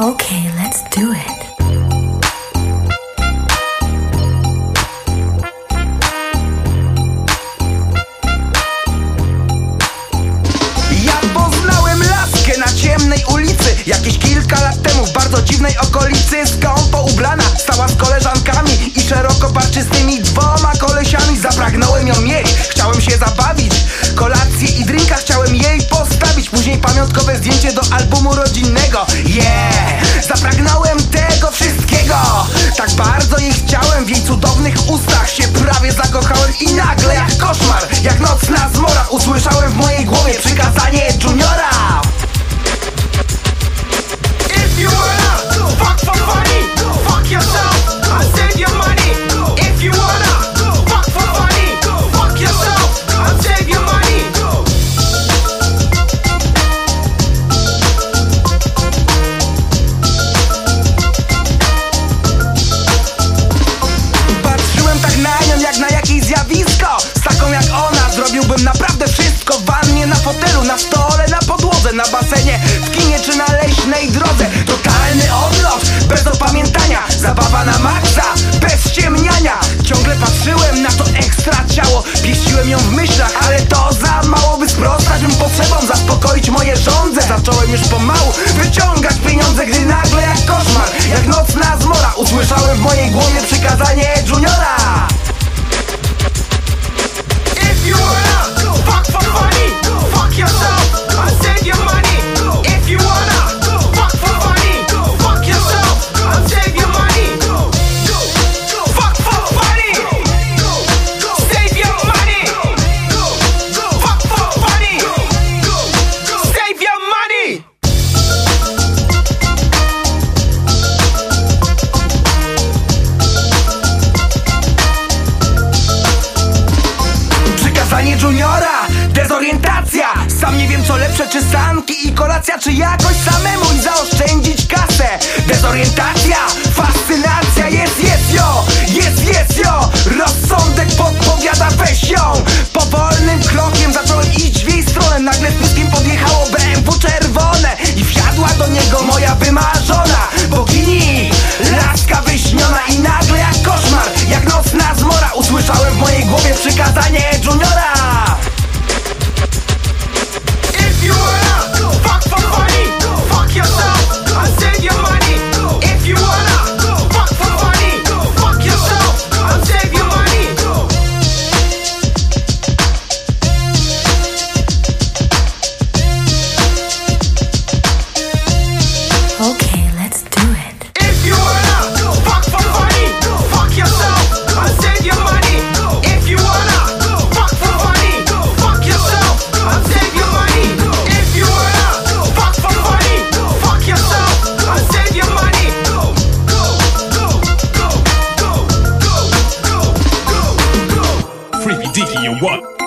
Okay, let's do it. Ja poznałem laskę na ciemnej ulicy. Jakieś kilka lat temu w bardzo dziwnej okolicy. Skąpo ubrana? Stała z kolei Pamiątkowe zdjęcie do albumu rodzinnego Yeah! Zapragnąłem Mam naprawdę wszystko w wannie, na fotelu, na stole, na podłodze Na basenie, w kinie czy na leśnej drodze. Totalny odlot, bez opamiętania Zabawa na maksa, bez ciemniania. Ciągle patrzyłem na to ekstra ciało Pieściłem ją w myślach, ale to za mało juniora. Dezorientacja. Sam nie wiem co lepsze czy sanki i kolacja Czy jakoś samemu i zaoszczędzić kasę. Dezorientacja. Fascynacja. Jest jest jo. Jest jest jo. Rozsądek podpowiada weź ją. Powolnym krokiem zacząłem iść w jej stronę. Nagle you what?